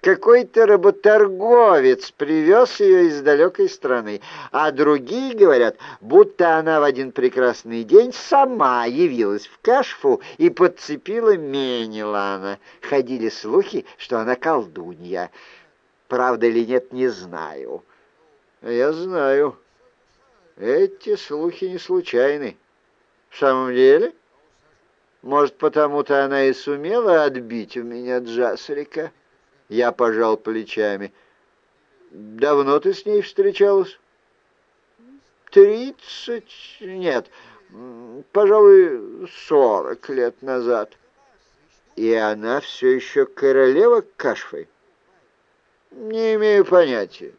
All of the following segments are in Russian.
Какой-то работорговец привез ее из далекой страны, а другие говорят, будто она в один прекрасный день сама явилась в Кашфу и подцепила Менелана. Ходили слухи, что она колдунья. Правда или нет, не знаю. Я знаю. Эти слухи не случайны. В самом деле? Может, потому-то она и сумела отбить у меня Джасрика? Я пожал плечами. Давно ты с ней встречалась? Тридцать... Нет, пожалуй, сорок лет назад. И она все еще королева Кашфы? Не имею понятия.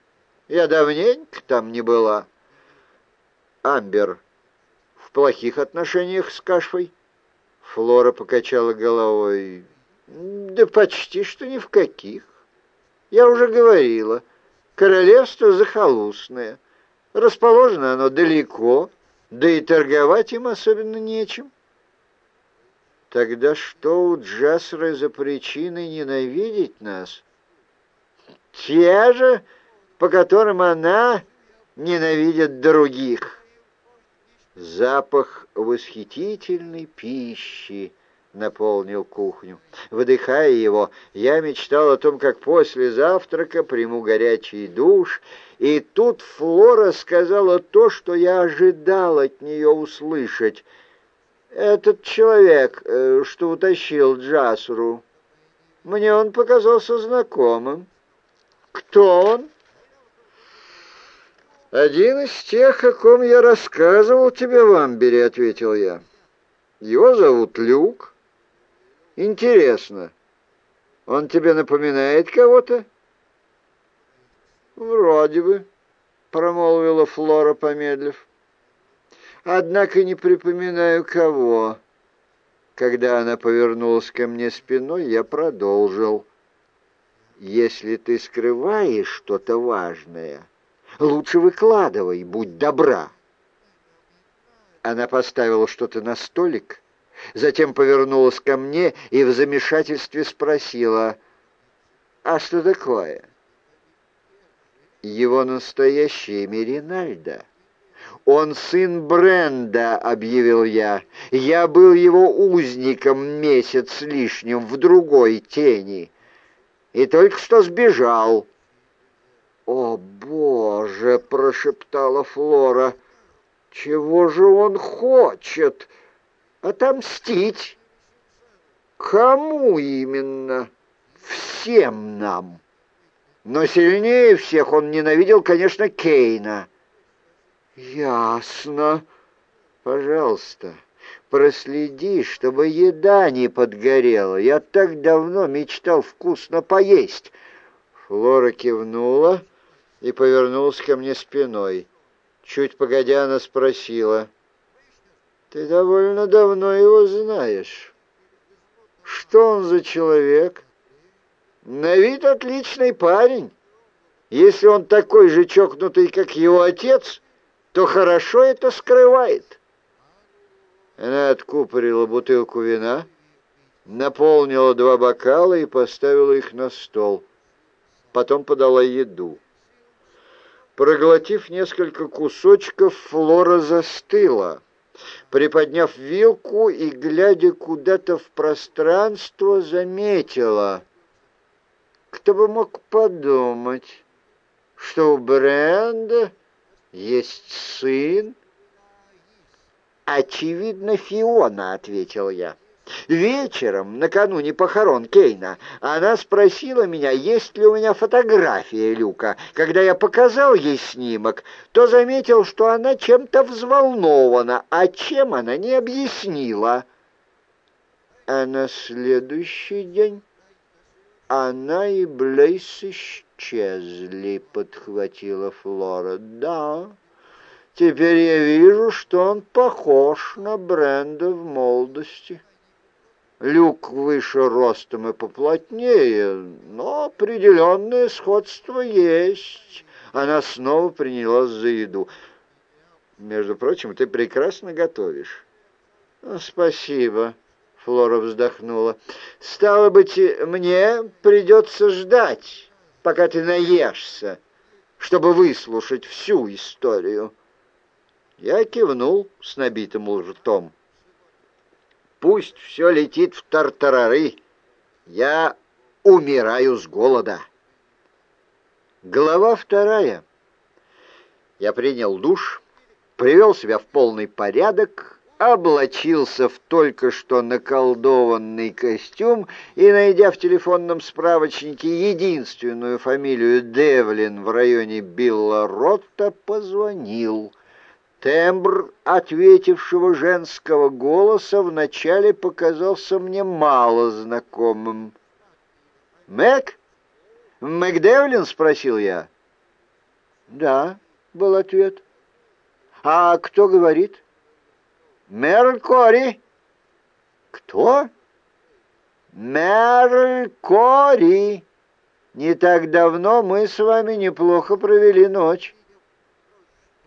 Я давненько там не была. Амбер в плохих отношениях с Кашфой? Флора покачала головой. Да почти что ни в каких. Я уже говорила, королевство захолустное. Расположено оно далеко, да и торговать им особенно нечем. Тогда что у Джасры за причины ненавидеть нас? Те же, по которым она ненавидит других. Запах восхитительной пищи наполнил кухню. Выдыхая его, я мечтал о том, как после завтрака приму горячий душ, и тут Флора сказала то, что я ожидал от нее услышать. «Этот человек, э, что утащил Джасру, мне он показался знакомым. Кто он?» «Один из тех, о ком я рассказывал тебе в Амбере», — ответил я. «Его зовут Люк. Интересно, он тебе напоминает кого-то?» «Вроде бы», — промолвила Флора, помедлив. «Однако не припоминаю, кого». Когда она повернулась ко мне спиной, я продолжил. «Если ты скрываешь что-то важное...» Лучше выкладывай, будь добра. Она поставила что-то на столик, затем повернулась ко мне и в замешательстве спросила, «А что такое?» «Его настоящее имя Ринальдо». «Он сын Бренда», — объявил я. «Я был его узником месяц лишним в другой тени и только что сбежал». «О, Боже!» — прошептала Флора. «Чего же он хочет? Отомстить? Кому именно? Всем нам!» Но сильнее всех он ненавидел, конечно, Кейна. «Ясно. Пожалуйста, проследи, чтобы еда не подгорела. Я так давно мечтал вкусно поесть». Флора кивнула и повернулась ко мне спиной. Чуть погодя, она спросила, «Ты довольно давно его знаешь. Что он за человек?» «На вид отличный парень. Если он такой же чокнутый, как его отец, то хорошо это скрывает». Она откупорила бутылку вина, наполнила два бокала и поставила их на стол. Потом подала еду. Проглотив несколько кусочков, Флора застыла. Приподняв вилку и, глядя куда-то в пространство, заметила. Кто бы мог подумать, что у Бренда есть сын? «Очевидно, Фиона», — ответил я. Вечером, накануне похорон Кейна, она спросила меня, есть ли у меня фотография Люка. Когда я показал ей снимок, то заметил, что она чем-то взволнована, а чем она не объяснила. А на следующий день она и Блейс исчезли, подхватила Флора. Да, теперь я вижу, что он похож на Бренда в молодости. Люк выше ростом и поплотнее, но определенное сходство есть. Она снова принялась за еду. Между прочим, ты прекрасно готовишь. Ну, спасибо. Флора вздохнула. «Стало быть, мне придется ждать, пока ты наешься, чтобы выслушать всю историю». Я кивнул с набитым ртом. «Пусть все летит в тартарары. Я умираю с голода». Глава вторая. Я принял душ, привел себя в полный порядок облачился в только что наколдованный костюм и, найдя в телефонном справочнике единственную фамилию Девлин в районе Билла Ротта, позвонил. Тембр ответившего женского голоса вначале показался мне мало знакомым. «Мэг? Мэг Девлин?» — спросил я. «Да», — был ответ. «А кто говорит?» Мерль Кори. Кто? Мерль Кори. Не так давно мы с вами неплохо провели ночь.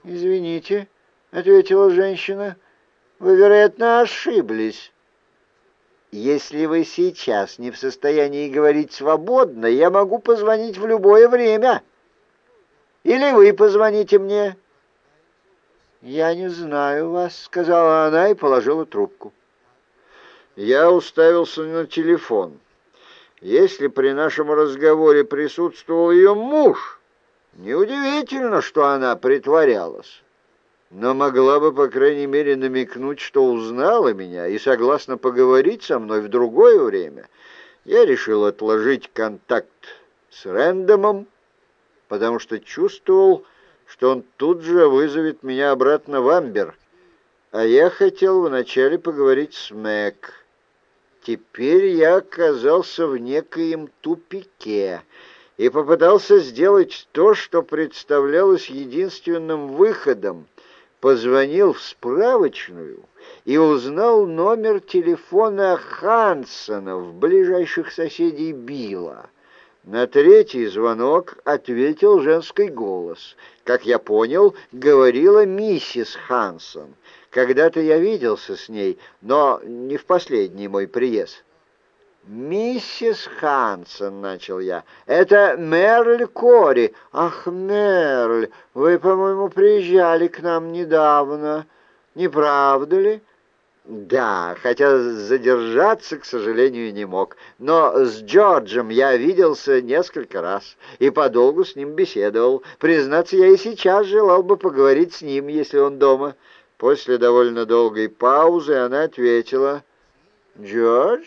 Извините, ответила женщина. Вы, вероятно, ошиблись. Если вы сейчас не в состоянии говорить свободно, я могу позвонить в любое время. Или вы позвоните мне. «Я не знаю вас», — сказала она и положила трубку. Я уставился на телефон. Если при нашем разговоре присутствовал ее муж, неудивительно, что она притворялась. Но могла бы, по крайней мере, намекнуть, что узнала меня и согласна поговорить со мной в другое время. Я решил отложить контакт с Рэндомом, потому что чувствовал, что он тут же вызовет меня обратно в Амбер, а я хотел вначале поговорить с Мэг. Теперь я оказался в некоем тупике и попытался сделать то, что представлялось единственным выходом. Позвонил в справочную и узнал номер телефона Хансонов, ближайших соседей Билла. На третий звонок ответил женский голос. Как я понял, говорила миссис Хансон. Когда-то я виделся с ней, но не в последний мой приезд. «Миссис Хансон», — начал я, — «это Мерль Кори». «Ах, Мерль, вы, по-моему, приезжали к нам недавно, не правда ли?» Да, хотя задержаться, к сожалению, не мог. Но с Джорджем я виделся несколько раз и подолгу с ним беседовал. Признаться, я и сейчас желал бы поговорить с ним, если он дома. После довольно долгой паузы она ответила. «Джордж?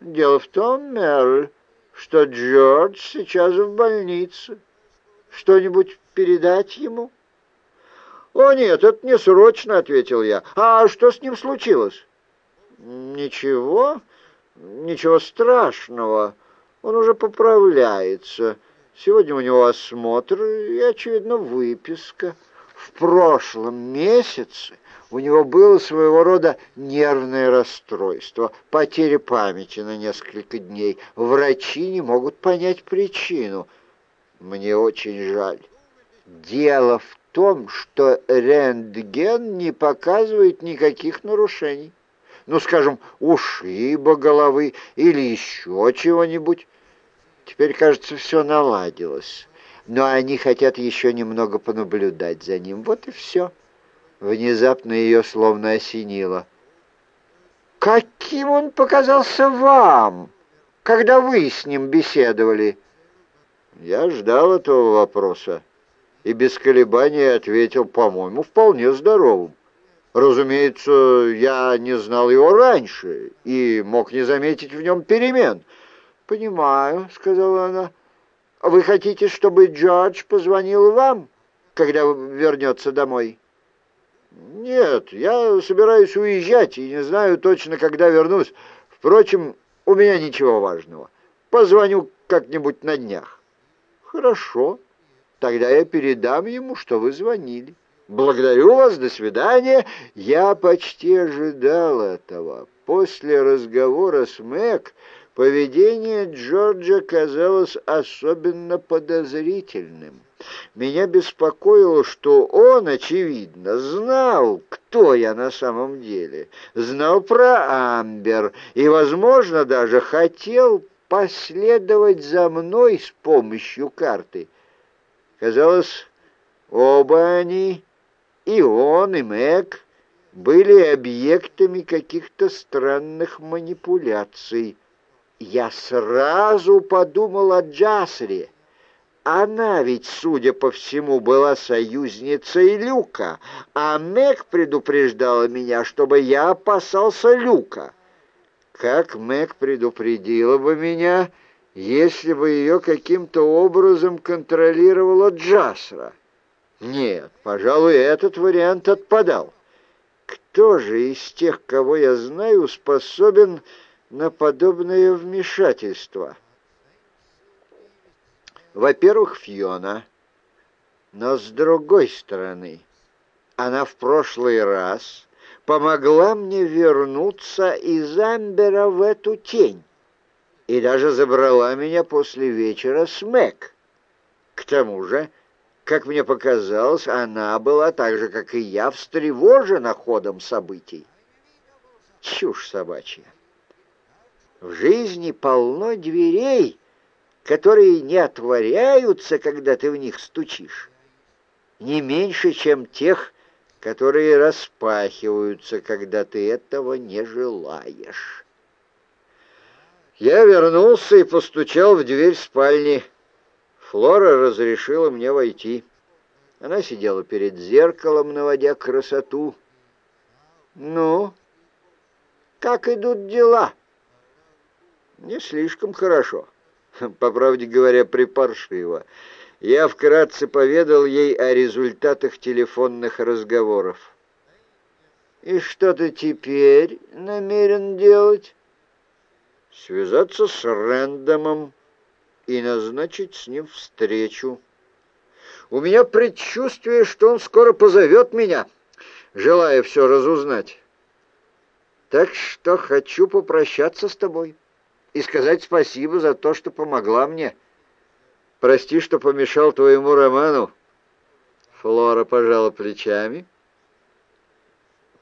Дело в том, Мэрл, что Джордж сейчас в больнице. Что-нибудь передать ему?» «О, нет, это не срочно», — ответил я. «А что с ним случилось?» «Ничего, ничего страшного. Он уже поправляется. Сегодня у него осмотр и, очевидно, выписка. В прошлом месяце у него было своего рода нервное расстройство, потеря памяти на несколько дней. Врачи не могут понять причину. Мне очень жаль. Дело в том, что рентген не показывает никаких нарушений. Ну, скажем, ушиба головы или еще чего-нибудь. Теперь, кажется, все наладилось. Но они хотят еще немного понаблюдать за ним. Вот и все. Внезапно ее словно осенило. «Каким он показался вам, когда вы с ним беседовали?» Я ждал этого вопроса и без колебаний ответил, по-моему, вполне здоровым. Разумеется, я не знал его раньше и мог не заметить в нем перемен. «Понимаю», — сказала она. «Вы хотите, чтобы Джордж позвонил вам, когда вернется домой?» «Нет, я собираюсь уезжать и не знаю точно, когда вернусь. Впрочем, у меня ничего важного. Позвоню как-нибудь на днях». «Хорошо», Тогда я передам ему, что вы звонили. Благодарю вас, до свидания. Я почти ожидал этого. После разговора с Мэг Поведение Джорджа казалось особенно подозрительным. Меня беспокоило, что он, очевидно, знал, кто я на самом деле, знал про Амбер и, возможно, даже хотел последовать за мной с помощью карты. Казалось, оба они, и он, и Мэг, были объектами каких-то странных манипуляций. Я сразу подумал о Джасре. Она ведь, судя по всему, была союзницей Люка, а Мэг предупреждала меня, чтобы я опасался Люка. Как Мэг предупредила бы меня, если бы ее каким-то образом контролировала Джасра? Нет, пожалуй, этот вариант отпадал. Кто же из тех, кого я знаю, способен на подобное вмешательство? Во-первых, Фьона, но с другой стороны, она в прошлый раз помогла мне вернуться из Амбера в эту тень и даже забрала меня после вечера с Мэг. К тому же, как мне показалось, она была так же, как и я, встревожена ходом событий. Чушь собачья. В жизни полно дверей, которые не отворяются, когда ты в них стучишь. Не меньше, чем тех, которые распахиваются, когда ты этого не желаешь. Я вернулся и постучал в дверь спальни. Флора разрешила мне войти. Она сидела перед зеркалом, наводя красоту. «Ну, как идут дела?» «Не слишком хорошо. По правде говоря, припаршиво. Я вкратце поведал ей о результатах телефонных разговоров. «И что ты теперь намерен делать?» «Связаться с Рэндомом и назначить с ним встречу. У меня предчувствие, что он скоро позовет меня, желая все разузнать. Так что хочу попрощаться с тобой» и сказать спасибо за то, что помогла мне. Прости, что помешал твоему роману. Флора пожала плечами,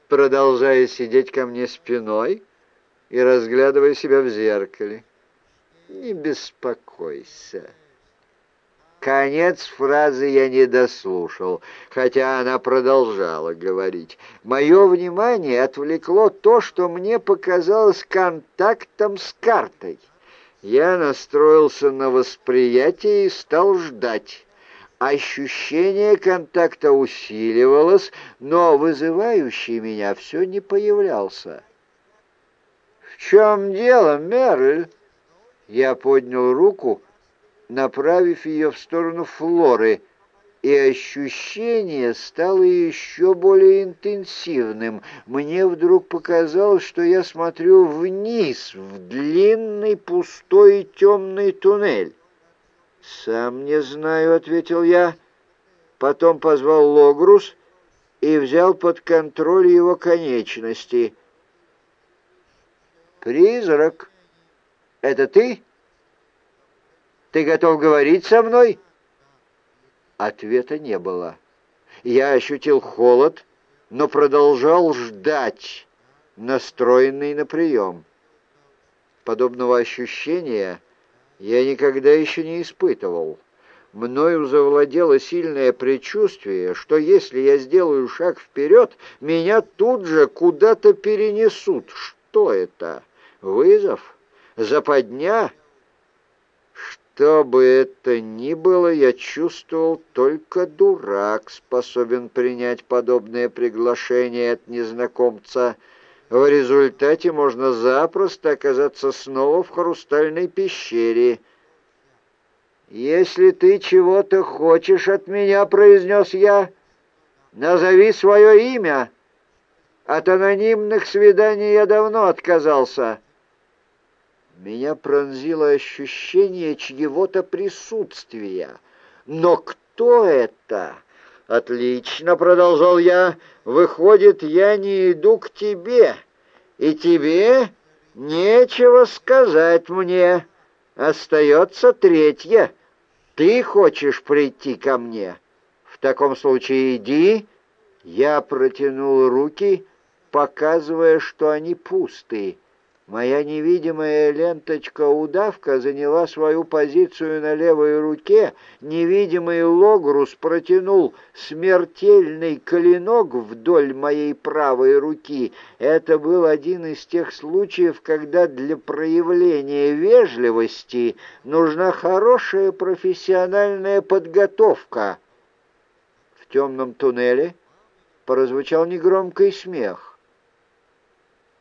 продолжая сидеть ко мне спиной и разглядывая себя в зеркале. Не беспокойся. Конец фразы я не дослушал, хотя она продолжала говорить. Мое внимание отвлекло то, что мне показалось контактом с картой. Я настроился на восприятие и стал ждать. Ощущение контакта усиливалось, но вызывающий меня все не появлялся. «В чем дело, Мерль?» Я поднял руку, направив ее в сторону Флоры, и ощущение стало еще более интенсивным. Мне вдруг показалось, что я смотрю вниз, в длинный пустой темный туннель. «Сам не знаю», — ответил я. Потом позвал Логрус и взял под контроль его конечности. «Призрак, это ты?» Ты готов говорить со мной?» Ответа не было. Я ощутил холод, но продолжал ждать, настроенный на прием. Подобного ощущения я никогда еще не испытывал. Мною завладело сильное предчувствие, что если я сделаю шаг вперед, меня тут же куда-то перенесут. Что это? Вызов? Западня? Что бы это ни было, я чувствовал, только дурак способен принять подобное приглашение от незнакомца. В результате можно запросто оказаться снова в хрустальной пещере. «Если ты чего-то хочешь от меня, — произнес я, — назови свое имя. От анонимных свиданий я давно отказался». Меня пронзило ощущение чьего-то присутствия. Но кто это? Отлично, продолжал я. Выходит, я не иду к тебе, и тебе Нечего сказать мне. Остается третье. Ты хочешь прийти ко мне? В таком случае иди. Я протянул руки, показывая, что они пустые. Моя невидимая ленточка-удавка заняла свою позицию на левой руке, невидимый логрус протянул смертельный клинок вдоль моей правой руки. Это был один из тех случаев, когда для проявления вежливости нужна хорошая профессиональная подготовка. В темном туннеле прозвучал негромкий смех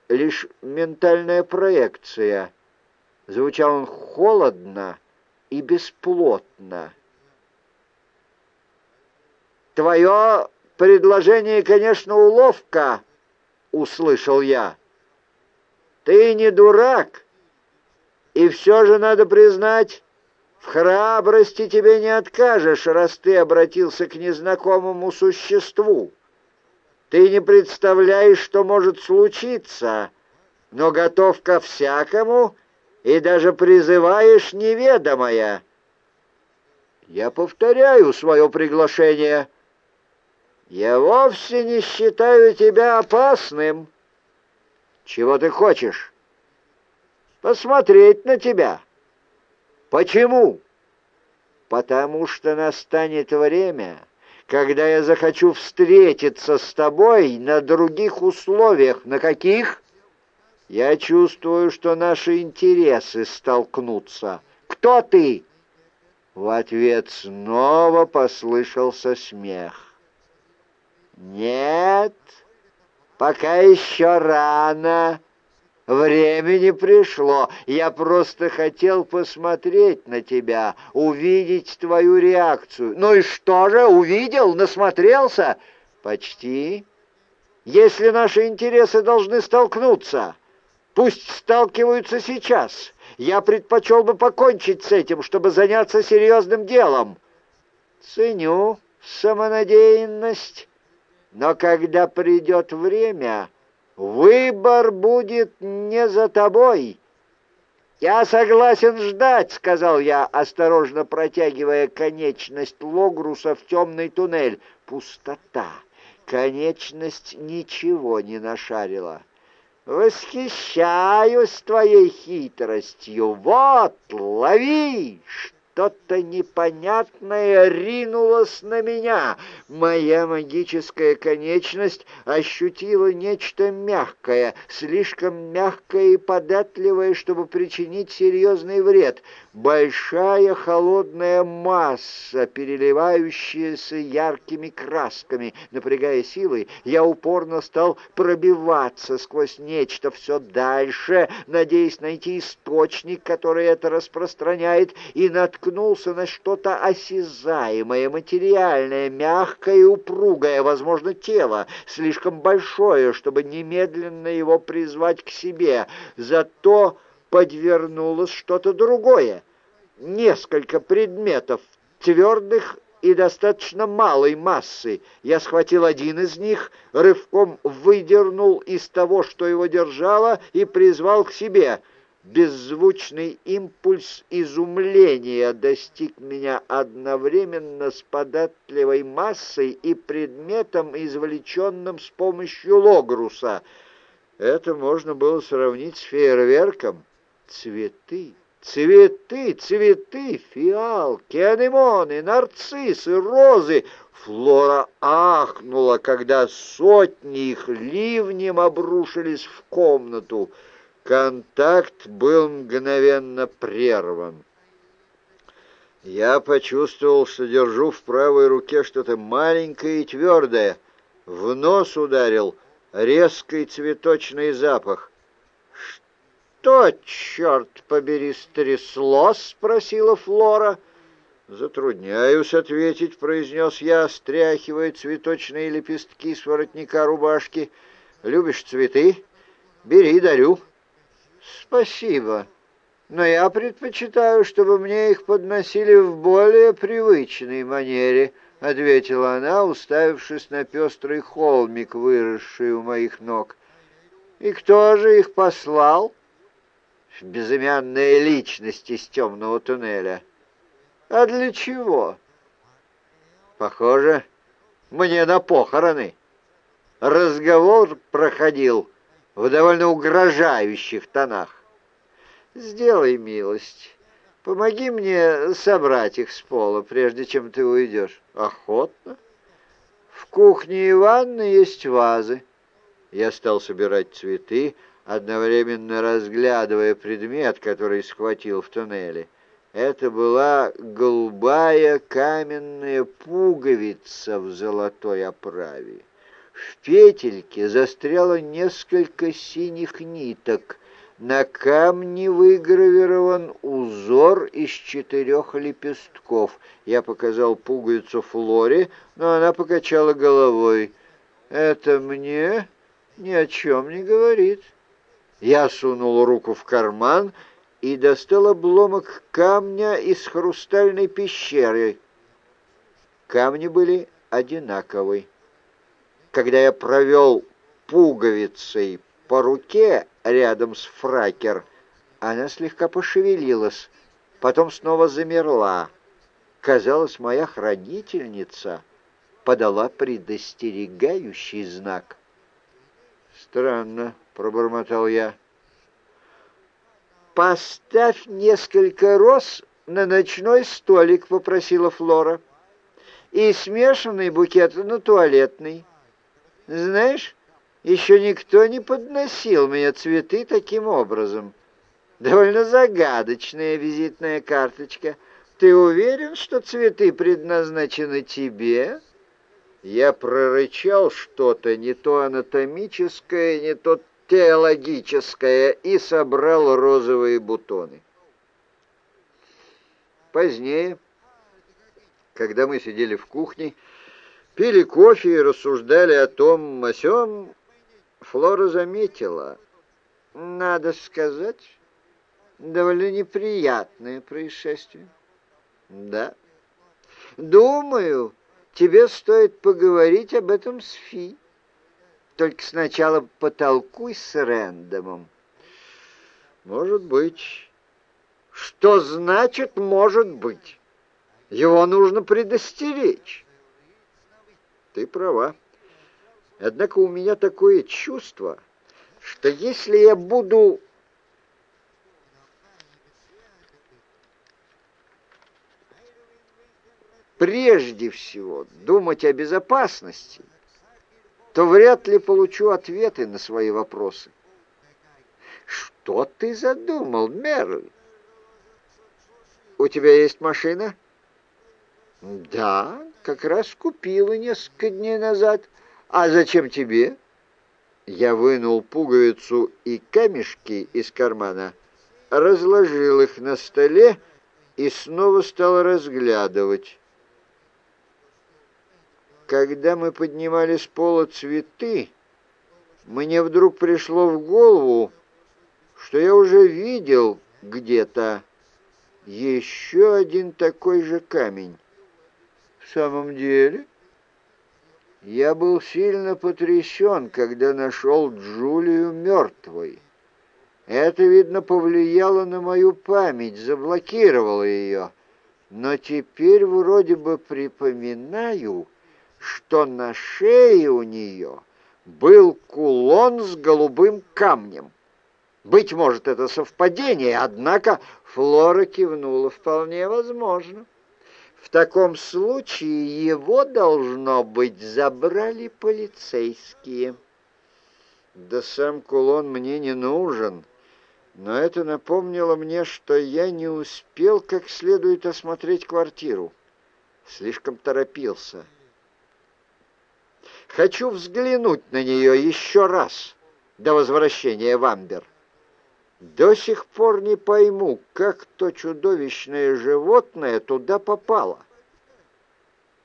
лишь ментальная проекция. Звучал он холодно и бесплотно. «Твое предложение, конечно, уловка», — услышал я. «Ты не дурак, и все же надо признать, в храбрости тебе не откажешь, раз ты обратился к незнакомому существу». Ты не представляешь, что может случиться, но готов ко всякому и даже призываешь неведомое. Я повторяю свое приглашение. Я вовсе не считаю тебя опасным. Чего ты хочешь? Посмотреть на тебя. Почему? Потому что настанет время когда я захочу встретиться с тобой на других условиях. На каких? Я чувствую, что наши интересы столкнутся. Кто ты?» В ответ снова послышался смех. «Нет, пока еще рано». Времени пришло. Я просто хотел посмотреть на тебя, увидеть твою реакцию. Ну и что же, увидел, насмотрелся? Почти. Если наши интересы должны столкнуться, пусть сталкиваются сейчас. Я предпочел бы покончить с этим, чтобы заняться серьезным делом. Ценю самонадеянность, но когда придет время Выбор будет не за тобой. Я согласен ждать, сказал я, осторожно протягивая конечность Логруса в темный туннель. Пустота. Конечность ничего не нашарила. Восхищаюсь твоей хитростью. Вот, лови! Что-то непонятное ринулось на меня. Моя магическая конечность ощутила нечто мягкое, слишком мягкое и податливое, чтобы причинить серьезный вред. Большая холодная масса, переливающаяся яркими красками. Напрягая силы, я упорно стал пробиваться сквозь нечто все дальше, надеясь найти источник, который это распространяет, и наткнулся на что-то осязаемое, материальное, мягкое и упругое, возможно, тело, слишком большое, чтобы немедленно его призвать к себе. Зато подвернулось что-то другое. Несколько предметов, твердых и достаточно малой массы. Я схватил один из них, рывком выдернул из того, что его держало, и призвал к себе — беззвучный импульс изумления достиг меня одновременно с податливой массой и предметом, извлеченным с помощью логруса. Это можно было сравнить с фейерверком. Цветы, цветы, цветы, фиалки, анемоны, нарциссы, розы. Флора ахнула, когда сотни их ливнем обрушились в комнату. Контакт был мгновенно прерван. Я почувствовал, что держу в правой руке что-то маленькое и твердое. В нос ударил резкий цветочный запах. «Что, черт побери, стряслось?» — спросила Флора. «Затрудняюсь ответить», — произнес я, стряхивая цветочные лепестки с воротника рубашки. «Любишь цветы? Бери, дарю». «Спасибо, но я предпочитаю, чтобы мне их подносили в более привычной манере», — ответила она, уставившись на пестрый холмик, выросший у моих ног. «И кто же их послал?» Безымянная личность из темного туннеля. А для чего? Похоже, мне на похороны. Разговор проходил в довольно угрожающих тонах. Сделай милость, помоги мне собрать их с пола, прежде чем ты уйдешь. Охотно. В кухне и ванной есть вазы. Я стал собирать цветы, одновременно разглядывая предмет, который схватил в туннеле. Это была голубая каменная пуговица в золотой оправе. В петельке застряло несколько синих ниток. На камне выгравирован узор из четырех лепестков. Я показал пуговицу Флоре, но она покачала головой. «Это мне ни о чем не говорит». Я сунул руку в карман и достал обломок камня из хрустальной пещеры. Камни были одинаковые. Когда я провел пуговицей по руке рядом с фракер, она слегка пошевелилась, потом снова замерла. Казалось, моя хранительница подала предостерегающий знак. «Странно», — пробормотал я. «Поставь несколько роз на ночной столик», — попросила Флора. «И смешанный букет на туалетный. Знаешь, еще никто не подносил мне цветы таким образом. Довольно загадочная визитная карточка. Ты уверен, что цветы предназначены тебе?» Я прорычал что-то, не то анатомическое, не то теологическое, и собрал розовые бутоны. Позднее, когда мы сидели в кухне, пили кофе и рассуждали о том, о сём, Флора заметила, надо сказать, довольно неприятное происшествие. Да. Думаю, тебе стоит поговорить об этом с Фи. Только сначала потолкуй с Рэндомом. Может быть. Что значит «может быть»? Его нужно предостеречь. Ты права. Однако у меня такое чувство, что если я буду прежде всего думать о безопасности, то вряд ли получу ответы на свои вопросы. Что ты задумал, Мерль? У тебя есть машина? Да, как раз купила несколько дней назад. А зачем тебе? Я вынул пуговицу и камешки из кармана, разложил их на столе и снова стал разглядывать. Когда мы поднимали с пола цветы, мне вдруг пришло в голову, что я уже видел где-то еще один такой же камень. В самом деле, я был сильно потрясен, когда нашел Джулию мертвой. Это, видно, повлияло на мою память, заблокировало ее. Но теперь вроде бы припоминаю что на шее у нее был кулон с голубым камнем. Быть может, это совпадение, однако Флора кивнула вполне возможно. В таком случае его, должно быть, забрали полицейские. Да сам кулон мне не нужен, но это напомнило мне, что я не успел как следует осмотреть квартиру. Слишком торопился. Хочу взглянуть на нее еще раз до возвращения в Амбер. До сих пор не пойму, как то чудовищное животное туда попало.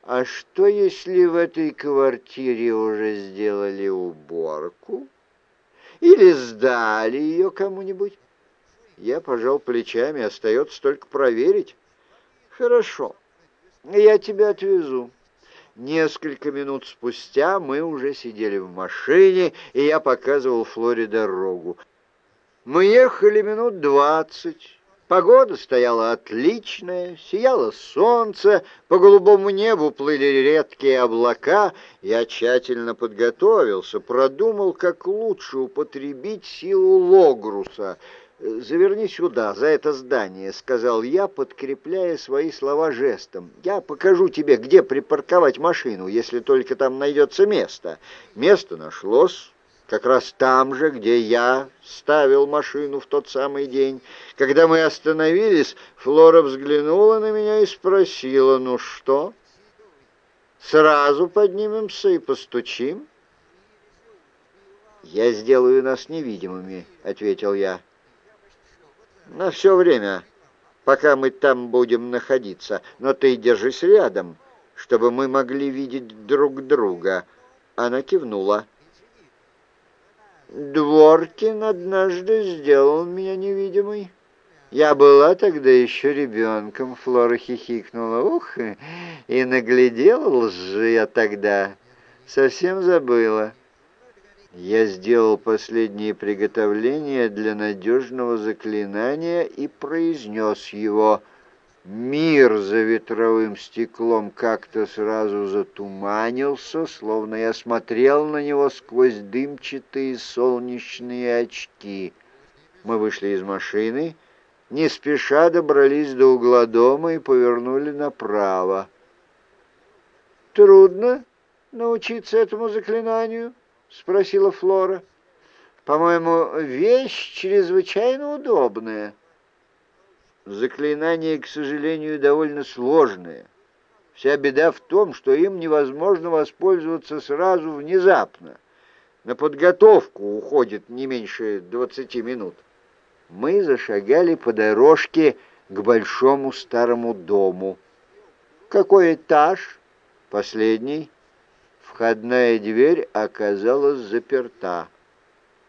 А что, если в этой квартире уже сделали уборку? Или сдали ее кому-нибудь? Я пожал плечами, остается только проверить. Хорошо, я тебя отвезу. Несколько минут спустя мы уже сидели в машине, и я показывал Флоре дорогу. Мы ехали минут двадцать. Погода стояла отличная, сияло солнце, по голубому небу плыли редкие облака. Я тщательно подготовился, продумал, как лучше употребить силу Логруса. «Заверни сюда, за это здание», — сказал я, подкрепляя свои слова жестом. «Я покажу тебе, где припарковать машину, если только там найдется место». Место нашлось как раз там же, где я ставил машину в тот самый день. Когда мы остановились, Флора взглянула на меня и спросила, «Ну что, сразу поднимемся и постучим?» «Я сделаю нас невидимыми», — ответил я. «На все время, пока мы там будем находиться, но ты держись рядом, чтобы мы могли видеть друг друга». Она кивнула. Дворкин однажды сделал меня невидимой. Я была тогда еще ребенком, Флора хихикнула. Ух, и наглядел же я тогда. Совсем забыла. Я сделал последние приготовления для надежного заклинания и произнес его — Мир за ветровым стеклом как-то сразу затуманился, словно я смотрел на него сквозь дымчатые солнечные очки. Мы вышли из машины, не спеша добрались до угла дома и повернули направо. «Трудно научиться этому заклинанию?» — спросила Флора. «По-моему, вещь чрезвычайно удобная». Заклинание, к сожалению, довольно сложное. Вся беда в том, что им невозможно воспользоваться сразу внезапно. На подготовку уходит не меньше двадцати минут. Мы зашагали по дорожке к большому старому дому. Какой этаж? Последний. Входная дверь оказалась заперта.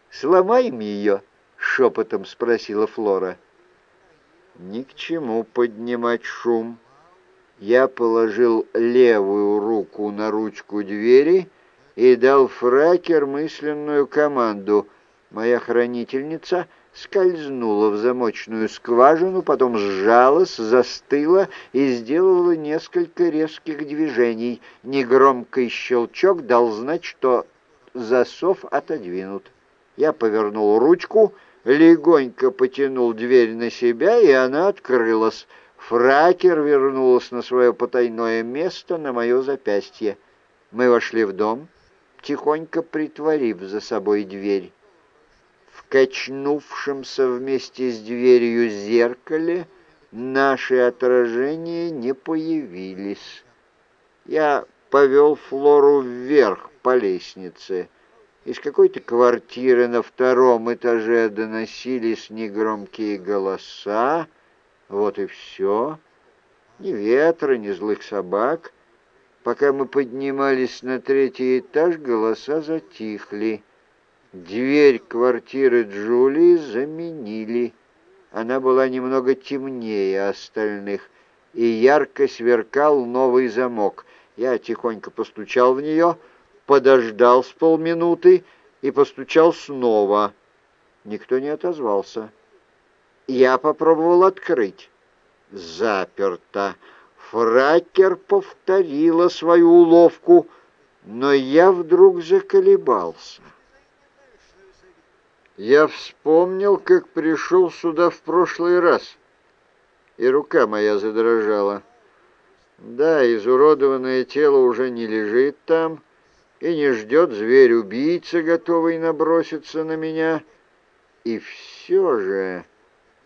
«Сломаем ее?» — шепотом спросила Флора. Ни к чему поднимать шум. Я положил левую руку на ручку двери и дал фракер мысленную команду. Моя хранительница скользнула в замочную скважину, потом сжалась, застыла и сделала несколько резких движений. Негромкий щелчок дал знать, что засов отодвинут. Я повернул ручку — легонько потянул дверь на себя, и она открылась. Фракер вернулась на свое потайное место на мое запястье. Мы вошли в дом, тихонько притворив за собой дверь. Качнувшемся вместе с дверью зеркале наши отражения не появились. Я повел Флору вверх по лестнице — из какой-то квартиры на втором этаже доносились негромкие голоса. Вот и все. Ни ветра, ни злых собак. Пока мы поднимались на третий этаж, голоса затихли. Дверь квартиры Джулии заменили. Она была немного темнее остальных, и ярко сверкал новый замок. Я тихонько постучал в нее — подождал с полминуты и постучал снова. Никто не отозвался. Я попробовал открыть. Заперто. Фракер повторила свою уловку, но я вдруг заколебался. Я вспомнил, как пришел сюда в прошлый раз, и рука моя задрожала. Да, изуродованное тело уже не лежит там, и не ждет зверь-убийца, готовый наброситься на меня. И все же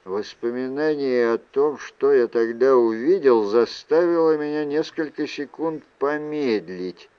воспоминание о том, что я тогда увидел, заставило меня несколько секунд помедлить.